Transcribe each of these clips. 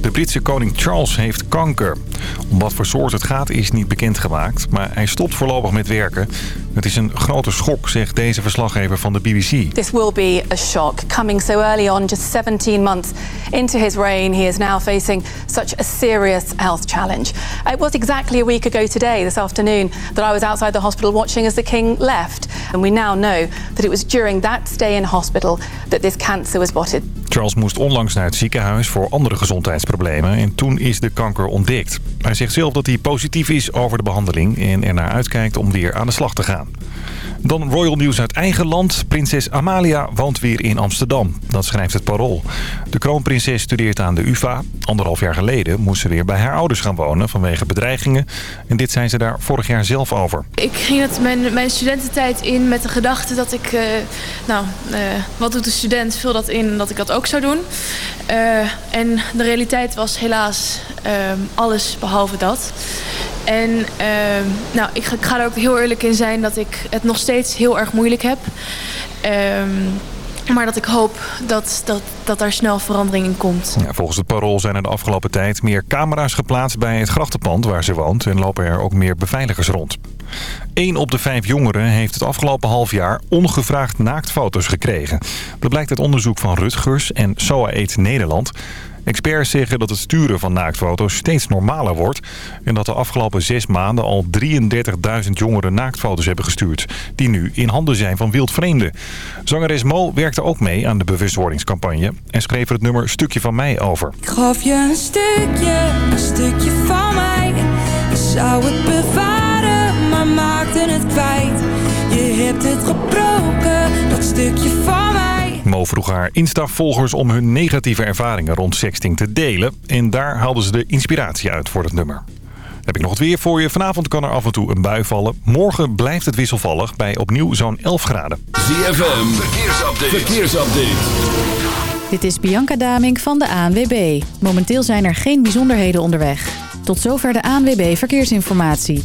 De Britse koning Charles heeft kanker. Om wat voor soort het gaat is niet bekendgemaakt, maar hij stopt voorlopig met werken. Het is een grote schok, zegt deze verslaggever van de BBC. This will be a shock. Coming so early on, just 17 months into his reign, he is now facing such a serious health challenge. It was exactly a week ago today, this afternoon, that I was outside the hospital watching as the king left. And we now know that it was during that stay in hospital that this cancer was spotted. Charles moest onlangs naar het ziekenhuis voor andere gezondheidsproblemen en toen is de kanker ontdekt. Hij zegt zelf dat hij positief is over de behandeling en er naar uitkijkt om weer aan de slag te gaan. Dan royal nieuws uit eigen land. Prinses Amalia woont weer in Amsterdam. Dat schrijft het Parool. De kroonprinses studeert aan de UvA. Anderhalf jaar geleden moest ze weer bij haar ouders gaan wonen vanwege bedreigingen. En dit zijn ze daar vorig jaar zelf over. Ik ging het mijn, studententijd in met de gedachte dat ik... Uh, nou, uh, wat doet de student? Vul dat in dat ik dat ook zou doen. Uh, en de realiteit was helaas alles behalve dat. En uh, nou, ik ga, ik ga, er ook heel eerlijk in zijn dat ik het nog steeds heel erg moeilijk heb. Um, maar dat ik hoop dat, dat, dat daar snel verandering in komt. Ja, volgens het parool zijn er de afgelopen tijd meer camera's geplaatst bij het grachtenpand waar ze woont. En lopen er ook meer beveiligers rond. Eén op de vijf jongeren heeft het afgelopen half jaar ongevraagd naaktfoto's gekregen. Dat blijkt uit onderzoek van Rutgers en SOA Eet Nederland. Experts zeggen dat het sturen van naaktfoto's steeds normaler wordt... en dat de afgelopen zes maanden al 33.000 jongeren naaktfoto's hebben gestuurd... die nu in handen zijn van wildvreemden. Zangeres Mo werkte ook mee aan de bewustwordingscampagne... en schreef er het nummer Stukje van mij over. Ik gaf je een stukje, een stukje van mij. Je zou het bewaren, maar maakte het kwijt. Je hebt het gebroken, dat stukje van. Mo vroeg haar Insta-volgers om hun negatieve ervaringen rond sexting te delen. En daar haalden ze de inspiratie uit voor het nummer. heb ik nog het weer voor je. Vanavond kan er af en toe een bui vallen. Morgen blijft het wisselvallig bij opnieuw zo'n 11 graden. ZFM, verkeersupdate. verkeersupdate. Dit is Bianca Damink van de ANWB. Momenteel zijn er geen bijzonderheden onderweg. Tot zover de ANWB Verkeersinformatie.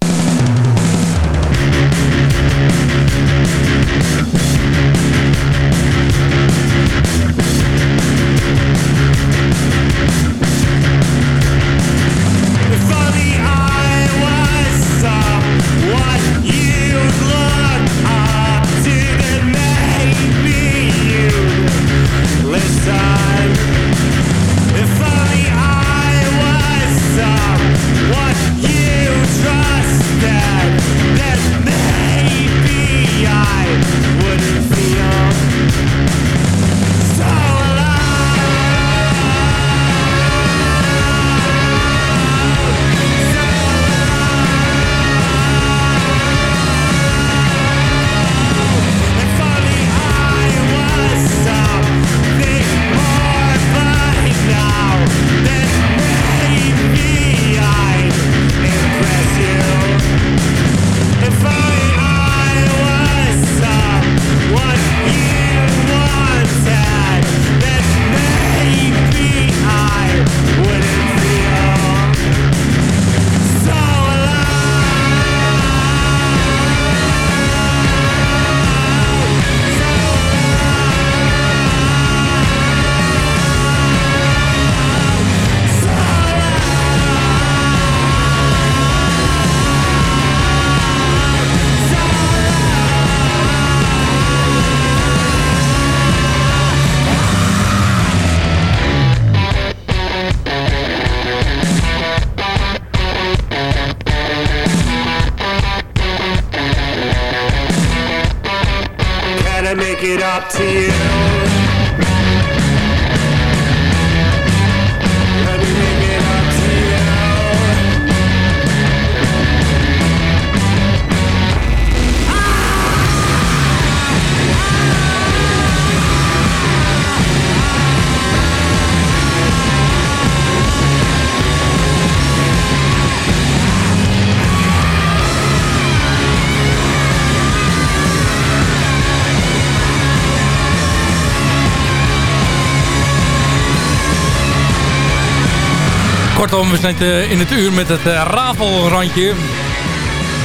We zijn in het uur met het rafelrandje.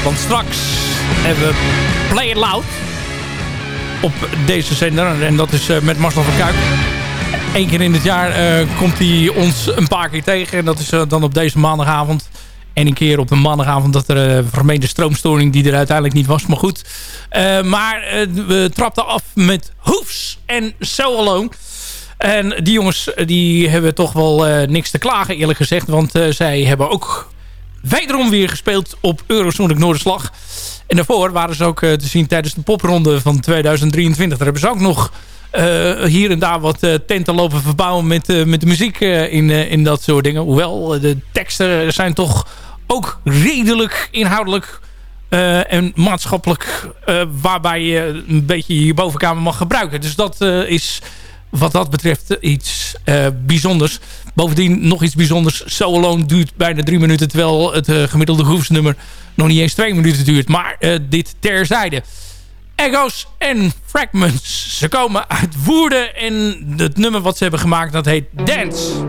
Want straks hebben we Play It Loud op deze zender. En dat is met Marcel van Kuik. Eén keer in het jaar komt hij ons een paar keer tegen. En dat is dan op deze maandagavond. En een keer op een maandagavond dat er een vermeende stroomstoring die er uiteindelijk niet was. Maar goed. maar we trapten af met Hoefs en So Alone. En die jongens die hebben toch wel uh, niks te klagen eerlijk gezegd. Want uh, zij hebben ook wederom weer gespeeld op Eurosonic Noorderslag. En daarvoor waren ze ook uh, te zien tijdens de popronde van 2023. Daar hebben ze ook nog hier en daar wat tenten lopen verbouwen met, met de muziek in, in dat soort dingen. Hoewel de teksten zijn toch ook redelijk inhoudelijk en maatschappelijk waarbij je een beetje je bovenkamer mag gebruiken. Dus dat is wat dat betreft eh, iets eh, bijzonders. Bovendien nog iets bijzonders. So Alone duurt bijna drie minuten. Terwijl het eh, gemiddelde groepsnummer nog niet eens twee minuten duurt. Maar dit terzijde. Echoes en Fragments. Ze komen uit Woerden. En het nummer wat ze hebben gemaakt dat heet Dance.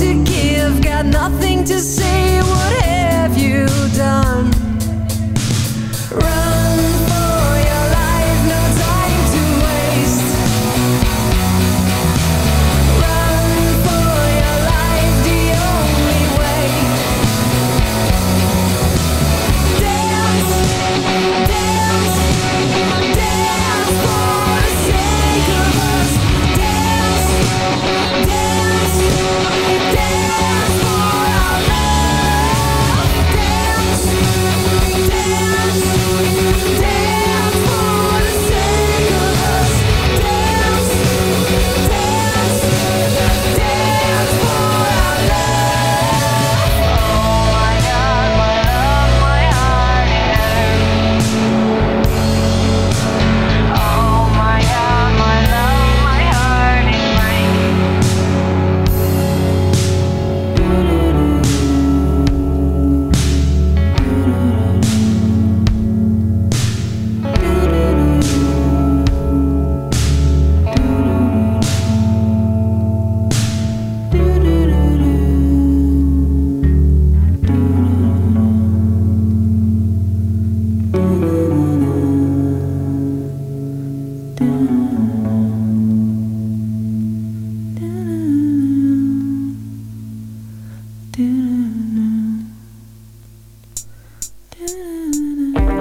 to give, got nothing to say. What have you done?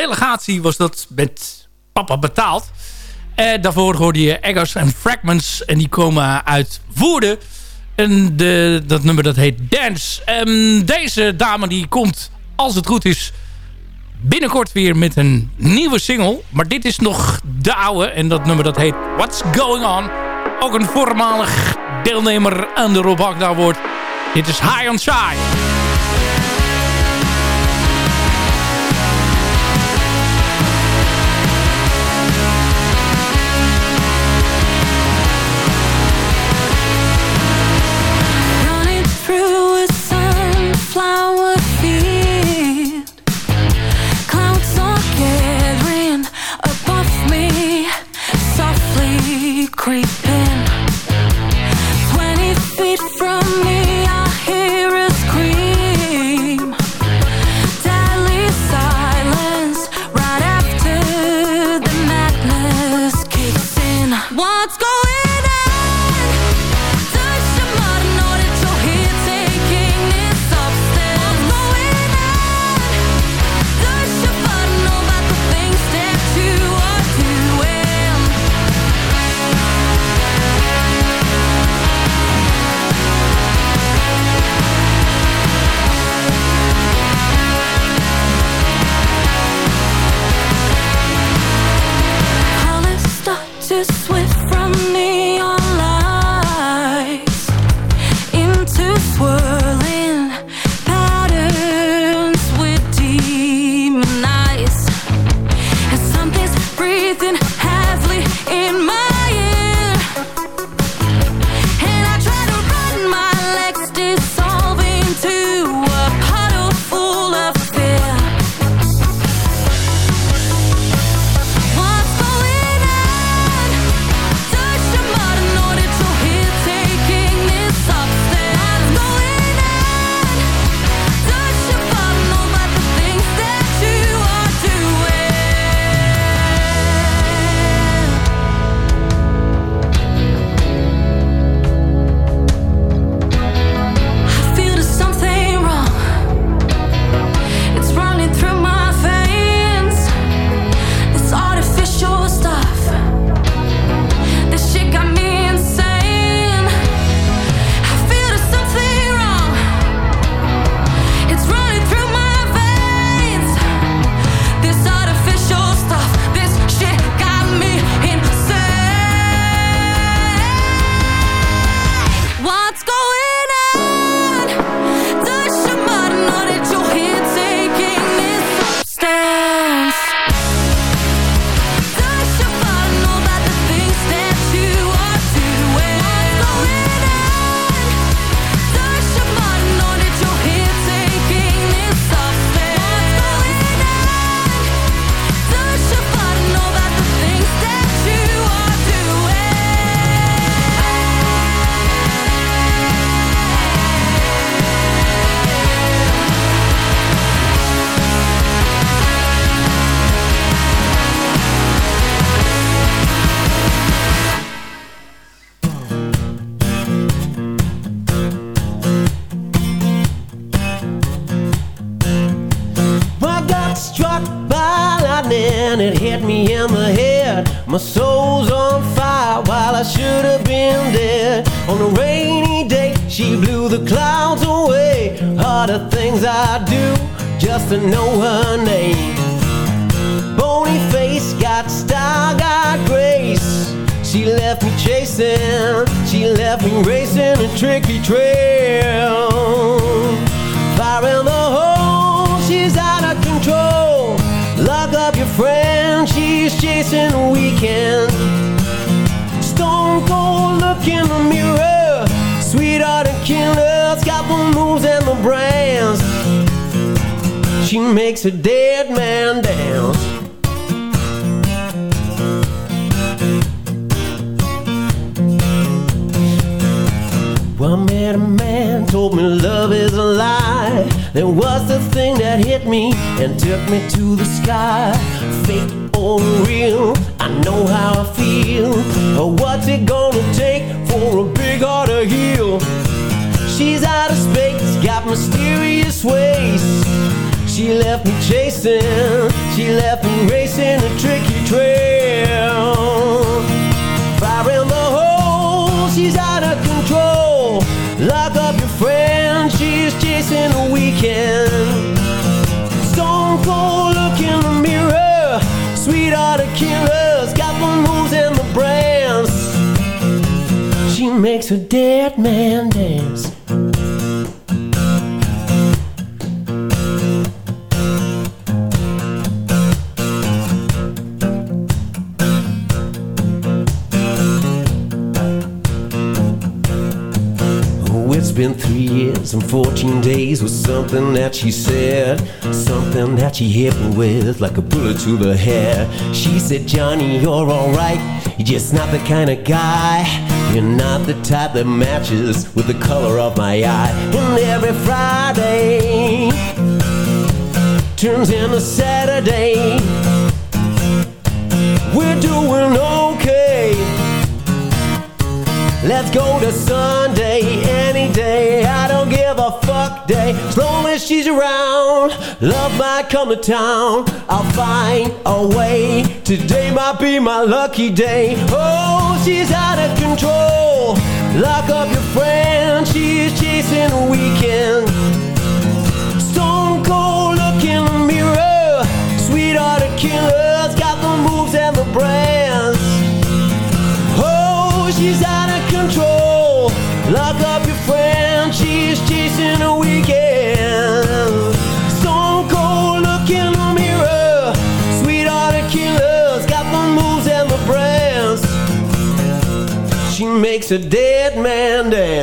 delegatie was dat met Papa betaald. En daarvoor hoorde je Eggers en Fragments. En die komen uit Woerden. En de, dat nummer dat heet Dance. En deze dame die komt, als het goed is, binnenkort weer met een nieuwe single. Maar dit is nog de oude. En dat nummer dat heet What's Going On. Ook een voormalig deelnemer aan de Rob Agda wordt. Dit is High on Shy. We. A dead man dance. Well, I met a man, told me love is a lie. There was the thing that hit me and took me to the sky. Fake or real, I know how I feel. What's it gonna take for a big heart to heal? She's out of space, got mysterious ways. She left me chasing, she left me racing a tricky trail. Fire in the hole, she's out of control. Lock up your friend, she's chasing a weekend. Stone cold, look in the mirror. Sweetheart of killers, got the moves and the brands. She makes a dead man dance. And 14 days was something that she said. Something that she hit me with like a bullet to the head. She said, Johnny, you're alright. You're just not the kind of guy. You're not the type that matches with the color of my eye. And every Friday turns into Saturday. We're doing okay. Let's go to Sunday any day. I don't give a fuck day. As long as she's around, love might come to town. I'll find a way. Today might be my lucky day. Oh, she's out of control. Lock up your friend. She's chasing a weekend.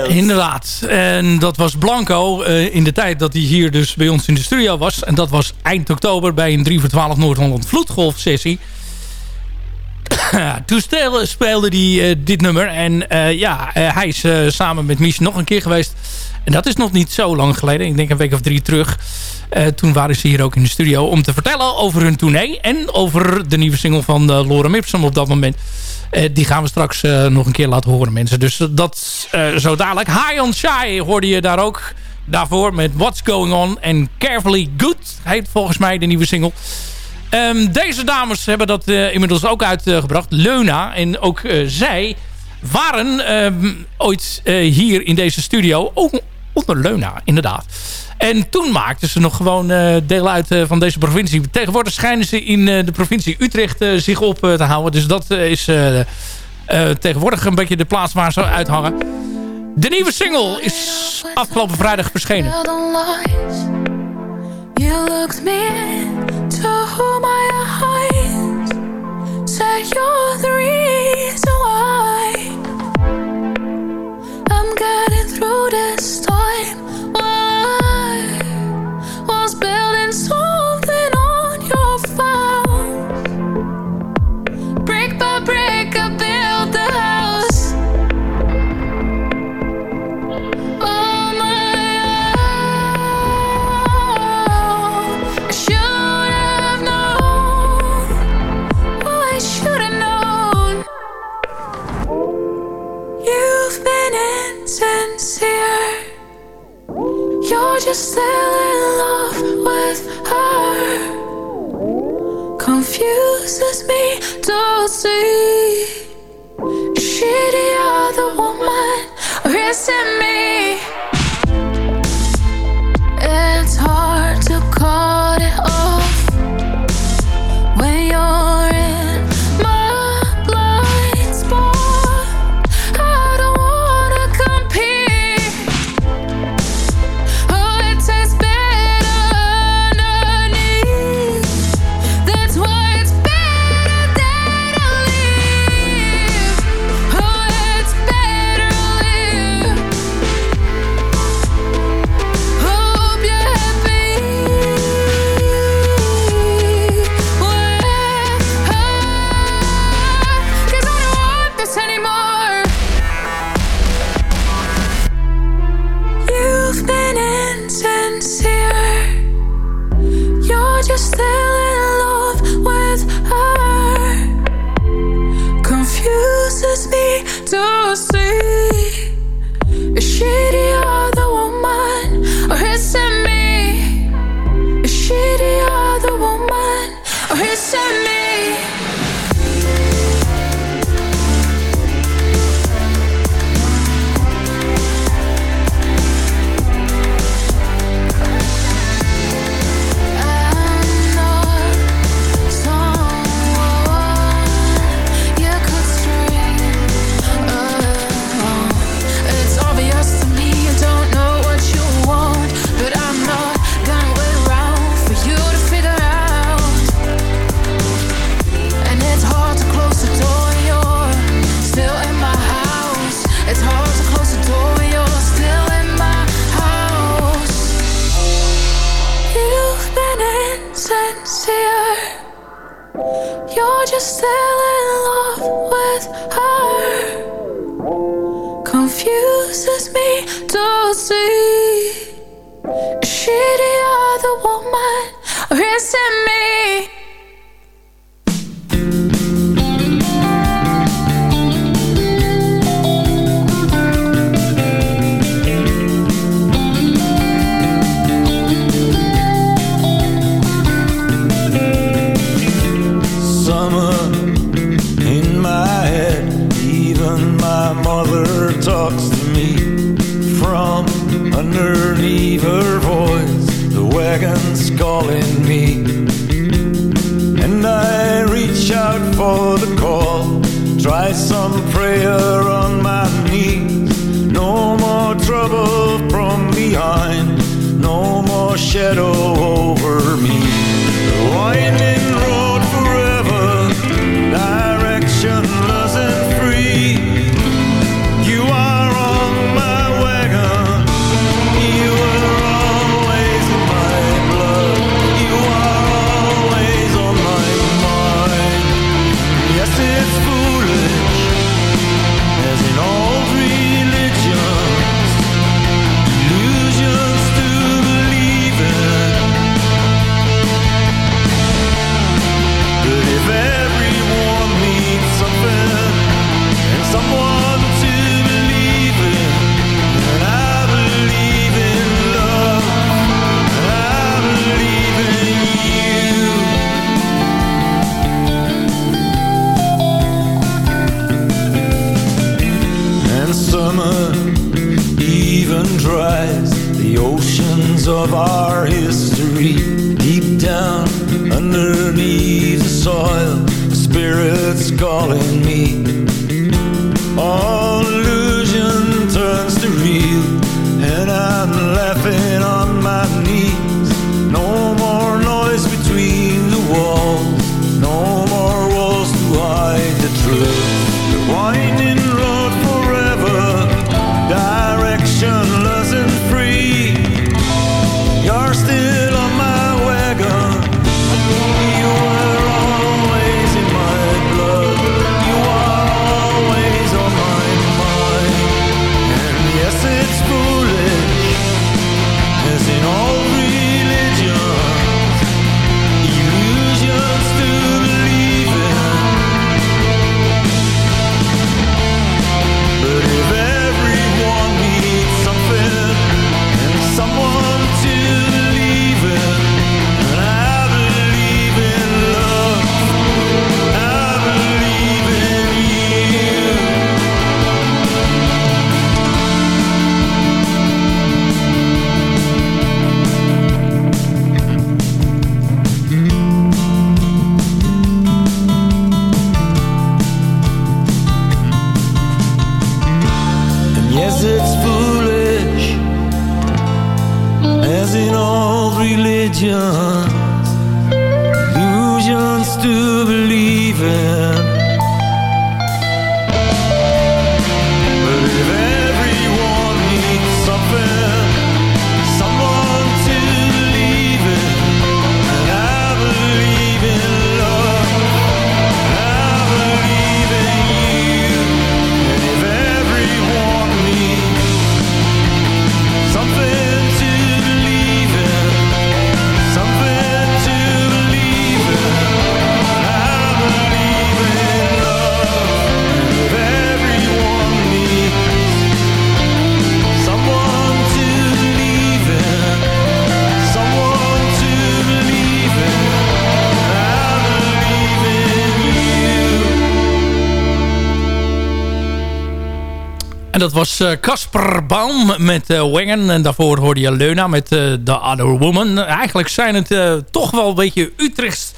Inderdaad. En dat was Blanco eh, in de tijd dat hij hier dus bij ons in de studio was. En dat was eind oktober bij een 3 voor 12 Noord-Holland vloedgolf sessie. Toen speelde, hij eh, dit nummer. En eh, ja, eh, hij is samen met Mies nog een keer geweest. En dat is nog niet zo lang geleden. Ik denk een week of drie terug. Toen waren ze hier ook in de studio om te vertellen over hun tournee. En over de nieuwe single van uh, Ipsum op dat moment. Die gaan we straks nog een keer laten horen mensen. Dus dat zo dadelijk. High on Shy hoorde je daar ook daarvoor met What's Going On. En Carefully Good heet volgens mij de nieuwe single. Ehm, deze dames hebben dat eh, inmiddels ook uitgebracht. Leuna en ook eh, zij waren ehm, ooit eh, hier in deze studio. Ook onder Leuna, inderdaad. En toen maakten ze nog gewoon deel uit van deze provincie. Tegenwoordig schijnen ze in de provincie Utrecht zich op te houden. Dus dat is tegenwoordig een beetje de plaats waar ze uithangen. De nieuwe single is afgelopen vrijdag verschenen. You looked me into my eyes. Said you're the reason why dat was eh, Casper Baum met eh Wengen. En daarvoor hoorde je Leuna met eh, The Other Woman. Eigenlijk zijn het eh, toch wel een beetje Utrechts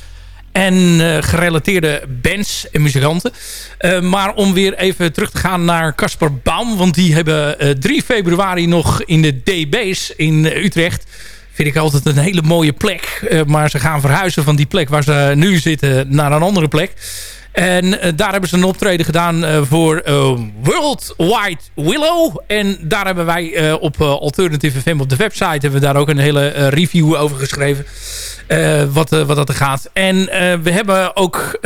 en eh, gerelateerde bands en muzikanten. Eh, maar om weer even terug te gaan naar Casper Baum. Want die hebben eh, 3 februari nog in de DB's in eh, Utrecht. Vind ik altijd een hele mooie plek. Eh, maar ze gaan verhuizen van die plek waar ze nu zitten naar een andere plek. En eh, daar hebben ze een optreden gedaan eh, voor eh, World Wide Willow. En daar hebben wij op Alternative FM op de website... hebben we daar ook een hele review over geschreven. wat, wat dat er gaat. En we hebben ook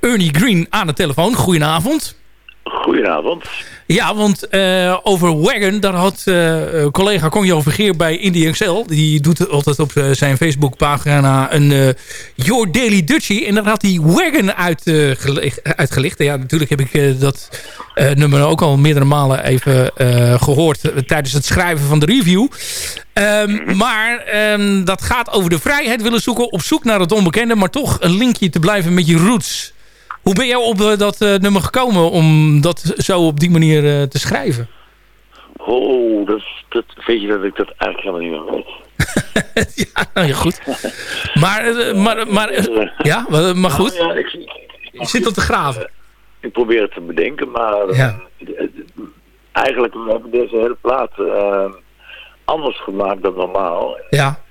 Ernie Green aan de telefoon. Goedenavond. Goedenavond. Ja, want eh, over Wagon, daar had eh, collega Conjo Vergeer bij Indie XL. Die doet altijd op eh, zijn Facebookpagina een Your Daily Dutchie. En daar had hij Wagon uitgelicht. uitgelicht. Ja, natuurlijk heb ik dat nummer ook al meerdere malen even eh, gehoord eh, tijdens het schrijven van de review. Ehm, maar ehm, dat gaat over de vrijheid willen zoeken, op zoek naar het onbekende, maar toch een linkje te blijven met je roots. Hoe ben jij op eh, dat eh, nummer gekomen om dat zo op die manier eh, te schrijven? Oh, dat, dat weet je dat ik dat eigenlijk helemaal niet meer weet. ja, nou ja, goed. Maar, maar, maar ja, maar, maar goed. Nou ja, ik, zit op te graven. ik probeer het te bedenken, maar eh, eigenlijk we hebben deze hele plaat anders gemaakt dan normaal. Ja.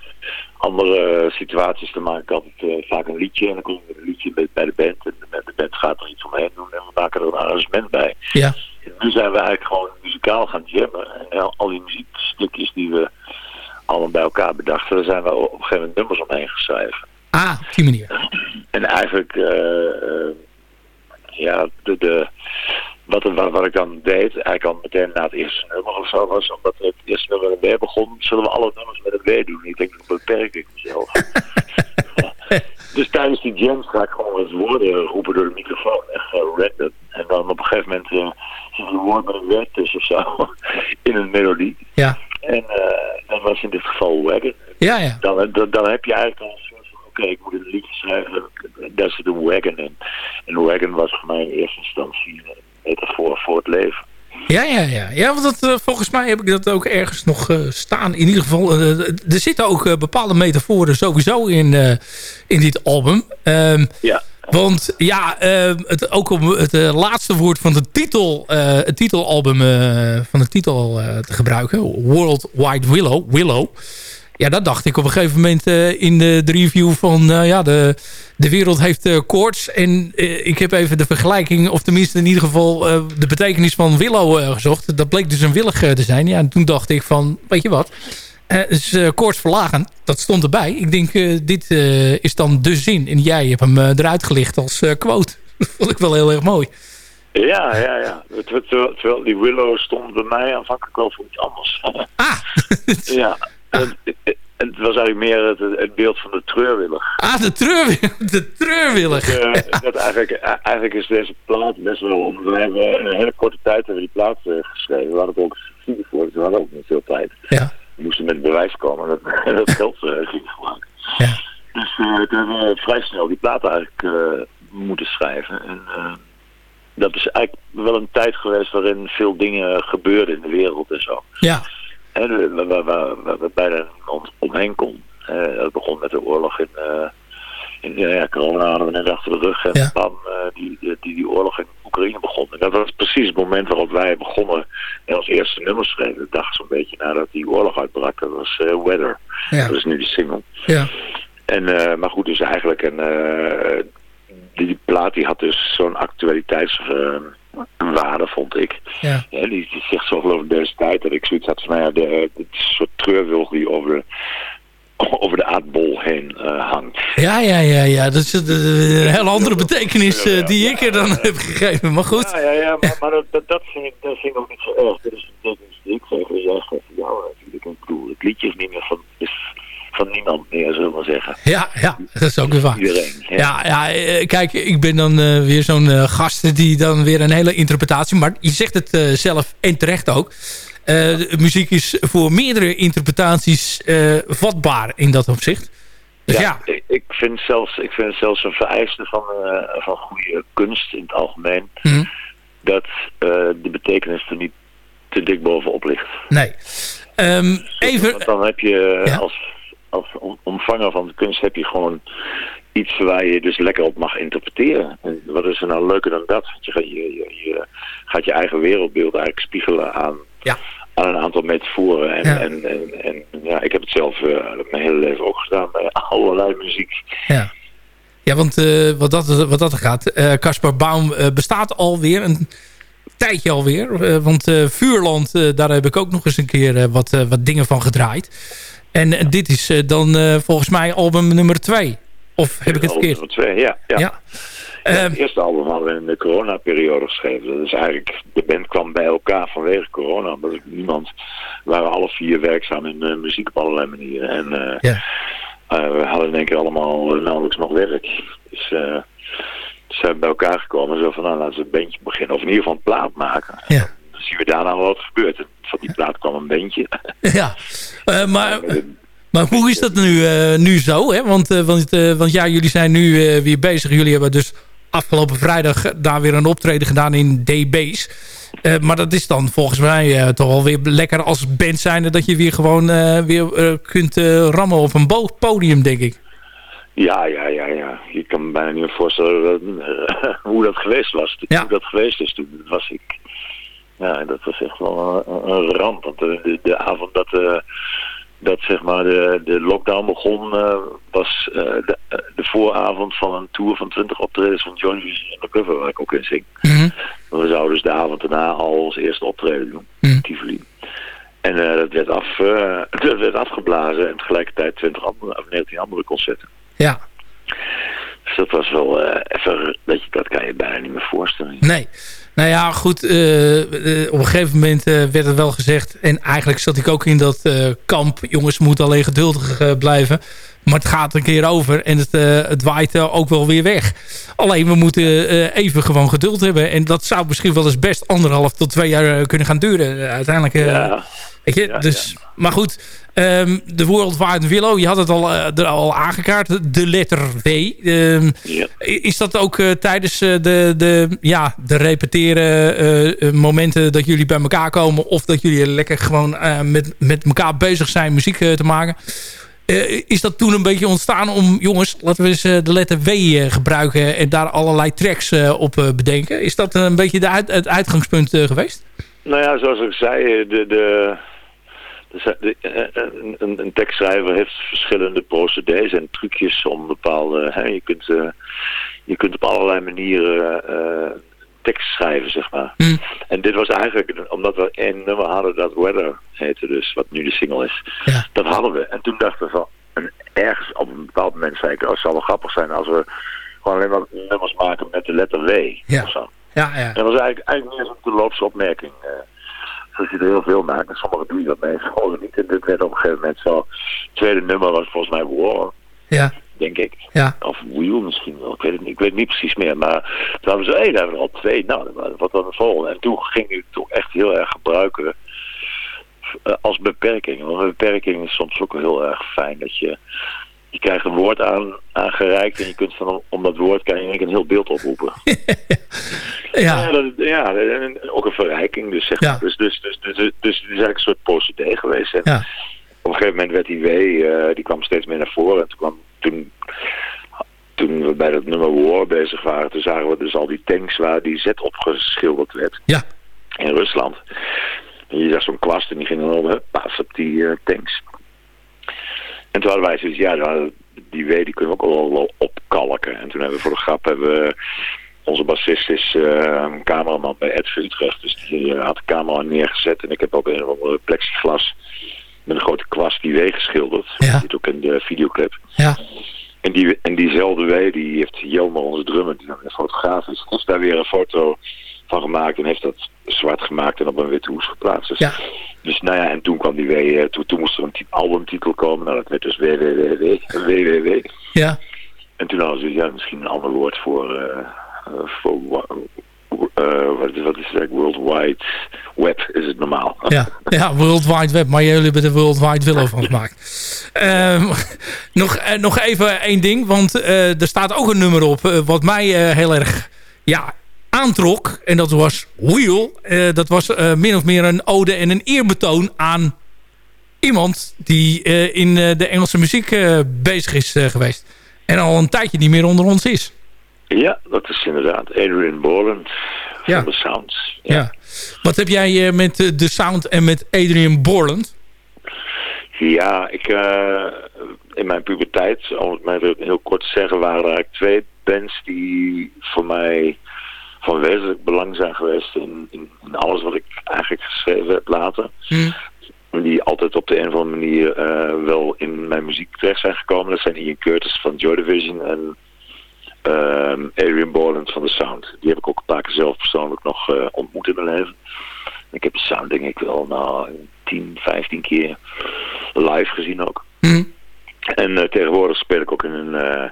Andere situaties te maken, ik altijd eh, vaak een liedje en dan kom ik een liedje bij, bij de band en de, de band gaat er iets omheen doen en we maken er een arrangement bij. Ja. En nu zijn we eigenlijk gewoon muzikaal gaan jammen en al, al die muziekstukjes die we allemaal bij elkaar bedachten, daar zijn we op een gegeven moment nummers omheen geschreven. Ah, op die manier. En eigenlijk, eh, eh, ja, de, de, wat, wat, wat ik dan deed, eigenlijk al meteen na het eerste nummer of zo was, omdat het eerste nummer met een W begon, zullen we alle nummers met een W doen. Ik denk, dan beperk ik mezelf. dus tijdens die jams ga ik gewoon eens woorden roepen door de microfoon, echt uh, random. En dan op een gegeven moment eh, zit een woord met een W tussen of zo, in een melodie. Ja. En eh, dat was in dit geval Wagon. Ja, ja. Dan, dan, dan heb je eigenlijk al een soort van, oké, ik moet een liedje schrijven, daar zit een wagon in. En wagon was voor mij in eerste instantie een metafoor voor het leven. Ja, ja, ja. Ja, want dat, eh, volgens mij heb ik dat ook ergens nog eh, staan. In ieder geval, eh, er zitten ook bepaalde metaforen sowieso in, in dit album. Ehm, Ja. Want ja, eh, het, ook om het laatste woord van de titel, het titelalbum van de titel te gebruiken. World Wide Willow. Willow. Ja, dat dacht ik op een gegeven moment eh, in de, de review van... eh, ja, de, de wereld heeft eh, koorts. En ik heb even de vergelijking, of tenminste in ieder geval... de betekenis van willow gezocht. Dat bleek dus een willig te zijn. Ja, en toen dacht ik van, weet je wat... Het is koortsverlagend. Dat stond erbij. Ik denk, dit is dan de zin. En jij hebt hem eruit gelicht als quote. Dat vond ik wel heel erg mooi. Ja, ja, ja. Terwijl, terwijl- terwijl die Willow stond bij mij aanvankelijk wel voor iets anders. Ah! ja. Het, was eigenlijk meer het, het beeld van de treurwillig. Ah, de, treur, de treurwillig. Eh, dat eigenlijk, eh, eigenlijk is deze plaat best wel... We hebben een hele korte tijd hebben die plaat eh, geschreven. We hadden ook studie voor, dus we hadden ook niet veel tijd. Ja. We moesten met bewijs komen dat, dat geld uh, ging gebruiken. Dus eh, toen hebben we vrij snel die plaat eigenlijk moeten schrijven. En dat is eigenlijk wel een tijd geweest waarin veel dingen gebeurden in de wereld en zo. Ja. En waar, waar, waar, waar we bijna niemand omheen kon. Eh, dat begon met de oorlog in, eh, in ja, corona hadden we net achter de rug. En bam, eh, die, die, die, die oorlog in Oekraïne begon. En dat was precies het moment waarop wij begonnen ons als eerste nummer schreef, de dag zo'n beetje nadat die oorlog uitbrak, dat was eh, Weather. Ja. Dat is nu die single. Ja. En, eh, maar goed, dus eigenlijk een, eh, die, die plaat die had dus zo'n actualiteitswaarde, vond ik. Ja. Ja, die, die zegt zoveel over deze tijd dat ik zoiets had van, ja, de, de soort treurwilg die over de, over de aardbol heen eh, hangt. Ja, ja, ja, ja. Dat is een, een hele andere betekenis eh, die ik er dan heb gegeven. Maar goed. Ja, ja, ja maar, maar dat, dat, dat, vind ik, dat vind ik ook niet zo erg. Dat is een betekenis die ik geef. Voor jou natuurlijk. Ik bedoel, het liedje is niet meer van, is van niemand meer, zullen we maar zeggen. Ja, ja, dat is ook weer waar. Iedereen. Ja, ja eh, kijk, ik ben dan eh, weer zo'n eh, gast die dan weer een hele interpretatie... maar je zegt het zelf en terecht ook. De muziek is voor meerdere interpretaties vatbaar in dat opzicht. Dus ja, Ik, ik, vind zelfs, ik vind het zelfs een vereiste van, van goede kunst in het algemeen. Mhm. Dat de betekenis er niet te dik bovenop ligt. nee. Ehm, even... Want dan heb je Ja. als, als ontvanger van de kunst heb je gewoon iets waar je dus lekker op mag interpreteren. En wat is er nou leuker dan dat? Je, gaat- je, je, je gaat je eigen wereldbeeld eigenlijk spiegelen aan, Ja. aan een aantal metaforen. En, Ja. en, en, en ja, ik heb het zelf eh, mijn hele leven ook gedaan bij allerlei muziek. Ja, ja want eh, wat, dat, wat dat gaat... eh, Caspar Baum eh, bestaat alweer een tijdje alweer. want Vuurland, daar heb ik ook nog eens een keer wat, wat dingen van gedraaid. En eh, dit is eh, dan eh, volgens mij album nummer twee. Of heb ik het Album verkeerd? nummer twee, ja. ja. Ja. Het eerste album hadden we in de coronaperiode geschreven. Dat is eigenlijk, de band kwam bij elkaar vanwege corona. Omdat ik niemand, we waren alle vier werkzaam in muziek op allerlei manieren. En Ja. we hadden in één keer allemaal nauwelijks nog werk. Dus dus zijn bij elkaar gekomen. Zo van, nou laten we een bandje beginnen. Of in ieder geval een plaat maken. Ja. Zien we daarna wel wat gebeurt. Van die plaat kwam een bandje. ja. Eh, maar, maar hoe is dat nu, eh, nu zo? Hè? Want, eh, want, eh, want ja, jullie zijn nu eh, weer bezig. Jullie hebben dus afgelopen vrijdag daar weer een optreden gedaan in DB's. Eh, maar dat is dan volgens mij eh, toch wel weer lekker als band zijnde... dat je weer gewoon eh, weer eh, kunt eh, rammen op een podium, denk ik. Ja, ja, ja, ja. Je kan me bijna niet meer voorstellen eh, hoe dat geweest was. Ja. Hoe dat geweest is toen was ik... Ja, dat was echt wel een, een ramp. Want de, de, de avond dat, eh, dat zeg maar de, de lockdown begon... eh, was eh, de, eh, de vooravond van een tour van 20 optredens van John en de cover waar ik ook in zing. Mhm. We zouden dus de avond daarna al ons eerste optreden doen. Mhm. Tivoli. En eh, dat, werd af, eh, dat werd afgeblazen en tegelijkertijd 20 andere, of 19 andere concerten. Ja, Dus dat was wel eh, even, dat, je, dat kan je bijna niet meer voorstellen. nee. Nou ja, goed. eh, eh, op een gegeven moment eh, werd het wel gezegd... en eigenlijk zat ik ook in dat kamp... jongens, moeten alleen geduldig blijven. Maar het gaat een keer over en het, eh, het waait eh, ook wel weer weg. Alleen we moeten eh, even gewoon geduld hebben. En dat zou misschien wel eens best anderhalf tot twee jaar kunnen gaan duren. Uiteindelijk... Ja, Weet je? Ja, dus, Maar goed, ehm, de World Wide Willow, je had het al, er al aangekaart, de letter W. Ehm, ja. is dat ook tijdens de, de, ja, de repeteren momenten dat jullie bij elkaar komen... of dat jullie lekker gewoon met, met elkaar bezig zijn muziek te maken... Eh, is dat toen een beetje ontstaan om, jongens, laten we eens eh, de letter W eh, gebruiken en daar allerlei tracks op bedenken? Is dat een beetje de het uitgangspunt geweest? Nou ja, zoals ik zei, de, de, de, een, tekstschrijver heeft verschillende procedés en trucjes om bepaalde... Hè, je, kunt, je kunt op allerlei manieren tekst schrijven, zeg maar. Hm. En dit was eigenlijk, omdat we één nummer hadden dat Weather heette dus, wat nu de single is. Ja. Dat hadden we. En toen dachten we van, en ergens op een bepaald moment zei ik, oh, het zou wel grappig zijn als we gewoon alleen maar nummers maken met de letter W. Ja. Of zo. Ja, ja. En dat was eigenlijk, eigenlijk meer zo'n loopse opmerking. eh zoals je er heel veel maakt. En sommigen doen je dat mee, sommigen niet. En dit werd op een gegeven moment zo. Het tweede nummer was volgens mij War, Ja, denk ik. ja. Of Wheel misschien wel. Ik weet het niet, ik weet het niet precies meer. Maar toen hadden we zo, hé, daar hebben we al twee. Nou, wat dan de volgende? En toen ging ik het toch echt heel erg gebruiken eh, als beperking. Want een beperking is soms ook heel erg fijn dat je... Je krijgt een woord aan, aangereikt en je kunt van om dat woord kan je één een heel beeld oproepen. Ja, Ja, dat, ja ook een verrijking. Dus, zeg Ja. maar. dus, dus, dus, dus, dus, dus het is eigenlijk een soort procedé geweest. En ja. Op een gegeven moment werd die W, eh, die kwam steeds meer naar voren. En toen, kwam, toen, toen we bij dat nummer War bezig waren, toen zagen we dus al die tanks waar die Z opgeschilderd werd Ja. in Rusland. En je zag zo'n kwast en die ging dan pas op die tanks. En toen hadden wij zoiets, ja, nou, die W die kunnen we ook wel, wel opkalken. En toen hebben we voor de grap, hebben we, onze bassist is eh, cameraman bij Edge Utrecht. Dus die eh, had de camera neergezet en ik heb ook een plexiglas met een grote kwast die W geschilderd. Ja. Dat zit ook in de videoclip. Ja. En, die, en diezelfde W, die heeft Jelmer, onze drummer, die dan een fotograaf is, heeft daar weer een foto van gemaakt en heeft dat zwart gemaakt en op een witte hoes geplaatst. Dus, Ja. dus nou ja, en toen kwam die W, eh, toen, toen moest er een ti- albumtitel komen, nou dat werd dus WWW, WWW. Ja. En toen hadden ze ja, misschien een ander woord voor, eh, eh, voor eh, wat, is- het, World Wide Web is het normaal. Ja, ja, World Wide Web. Maar jullie hebben er World Wide Willow van gemaakt. Ehm, nog, eh, nog even één ding. Want eh, er staat ook een nummer op wat mij heel erg ja, aantrok. En dat was Wheel. Dat was min of meer een ode en een eerbetoon aan iemand... die in de Engelse muziek bezig is geweest. En al een tijdje niet meer onder ons is. Ja, dat is inderdaad Adrian Borland van Ja. de Sounds. Ja. Wat heb jij eh, met eh, de sound en met Adrian Borland? Ja, ik, eh, in mijn puberteit, om het maar heel kort te zeggen, waren er eigenlijk twee bands die voor mij van wezenlijk belang zijn geweest in, in, in alles wat ik eigenlijk geschreven heb later. Hm. Die altijd op de een of andere manier wel in mijn muziek terecht zijn gekomen. Dat zijn Ian Curtis van Joy Division en Adrian Borland van The Sound. Die heb ik ook een paar keer zelf persoonlijk nog eh, ontmoet in mijn leven. Ik heb de Sound denk ik wel nou 10, 15 keer live gezien ook. Hm. En eh, tegenwoordig speel ik ook in een... eh,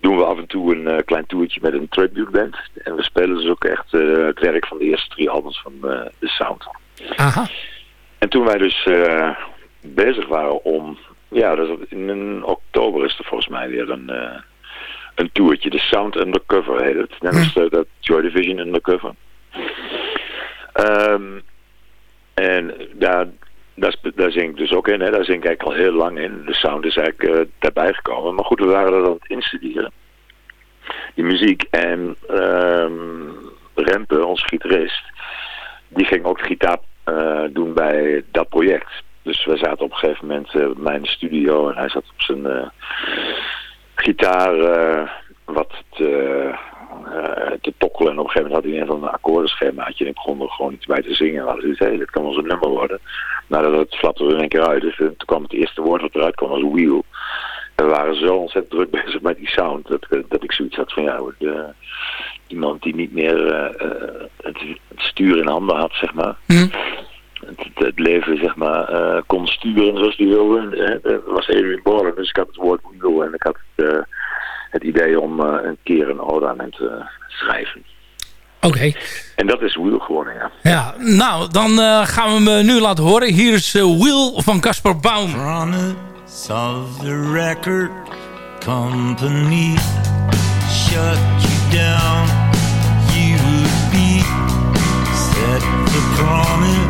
doen we af en toe een klein toertje met een tribute band. En we spelen dus ook echt het werk van de eerste drie albums van eh The Sound. Aha. En toen wij dus bezig waren om... Ja, dus in, in oktober is er volgens mij weer een, een toertje. De Sound Undercover heet het. Net als eh, dat Joy Division Undercover. Ehm, en daar, daar, zing ik dus ook in. Hè. Daar zing ik eigenlijk al heel lang in. De sound is eigenlijk eh, daarbij gekomen. Maar goed, we waren er aan het instuderen. Die muziek. En ehm Rempe, onze gitarist, die ging ook gitaar eh, doen bij dat project. Dus we zaten op een gegeven moment bij mij in de studio en hij zat op zijn gitaar eh, wat te, eh, te tokkelen. En op een gegeven moment had hij een van een akkoordenschemaatje en ik begon er gewoon iets bij te zingen. En zoiets, hé, dit kan onze nummer worden. Nou, dat, dat er in één keer uit. Dus eh, toen kwam het eerste woord wat eruit kwam was wheel. En we waren zo ontzettend druk bezig met die sound dat, dat ik zoiets had van ja, de, iemand die niet meer het, stuur in handen had, zeg maar. Hm. Het, het leven, zeg maar, eh, kon sturen zoals hij wilde. Eh, dat was Adrian Borland, dus ik had het woord wheel en ik had het, eh, het idee om eh, een keer een ode aan hem te schrijven. Oké. En dat is wheel geworden, ja. Ja, nou, dan eh, gaan we hem eh, nu laten horen. Hier is eh, Will van Casper Baum. Promise of the record company shut you down. You would be set the promise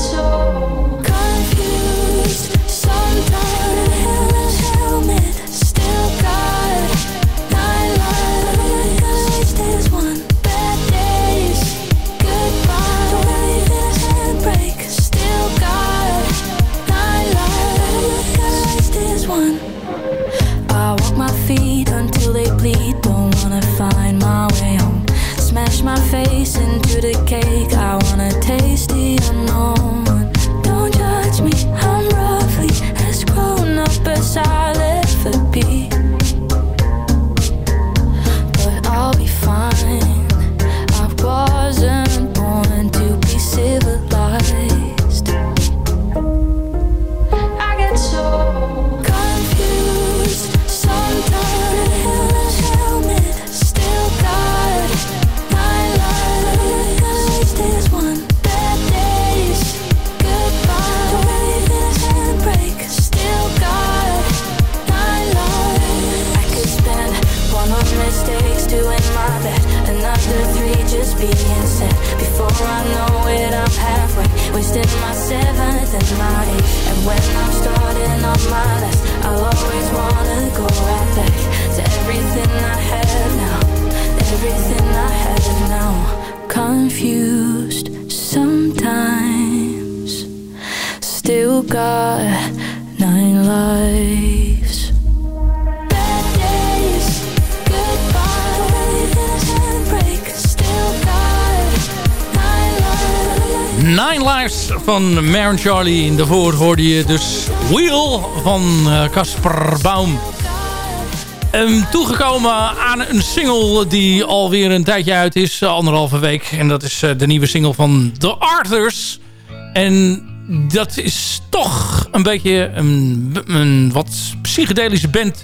so van Maren Charlie. En daarvoor hoorde je dus Wheel van eh, Casper Baum. en toegekomen aan een single die alweer een tijdje uit is. Eh, anderhalve week. En dat is eh, de nieuwe single van The Arthurs. En dat is toch een beetje een, een wat psychedelische band.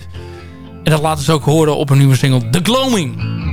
En dat laten ze dus ook horen op een nieuwe single The Gloaming.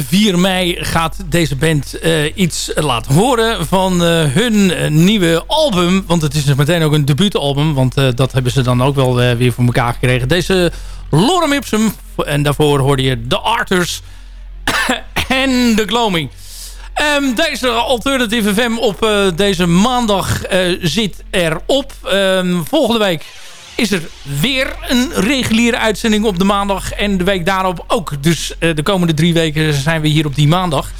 4 mei gaat deze band eh, iets laten horen van eh, hun nieuwe album. Want het is dus meteen ook een debuutalbum. Want eh, dat hebben ze dan ook wel weer voor elkaar gekregen. Deze Lorem Ipsum. En daarvoor hoorde je The Arters en The Gloaming. Ehm, deze Alternative FM op deze maandag zit erop. Ehm volgende week is er weer een reguliere uitzending op de maandag. En de week daarop ook. Dus eh, de komende drie weken zijn we hier op die maandag.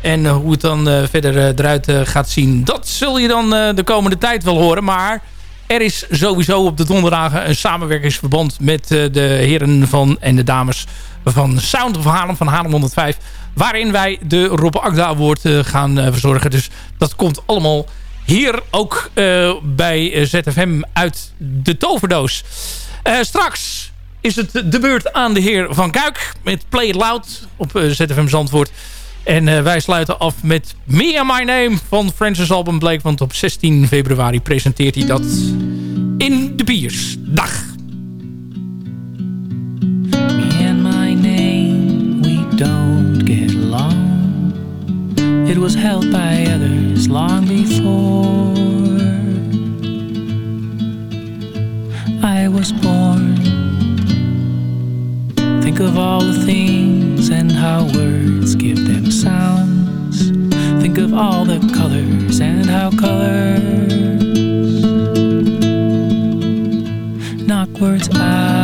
En eh, hoe het dan eh, verder eruit gaat zien... dat zul je dan de komende tijd wel horen. Maar er is sowieso op de donderdagen een samenwerkingsverband... met de heren van en de dames van Sound of Haarlem van Haarlem 105... waarin wij de Rob Agda Award gaan verzorgen. Dus dat komt allemaal hier ook eh, bij eh, ZFM uit de toverdoos. Eh, straks is het de beurt aan de heer Van Kuik met Play It Loud op ZFM Zandvoort. En wij sluiten af met Me and My Name van Francis Alban Blake. Want op 16 februari presenteert hij dat in de Biers. Dag! Me and my name, we don't get along. It was held by others long before I was born. Think of all the things and how words give them sounds. Think of all the colors and how colors knock words out.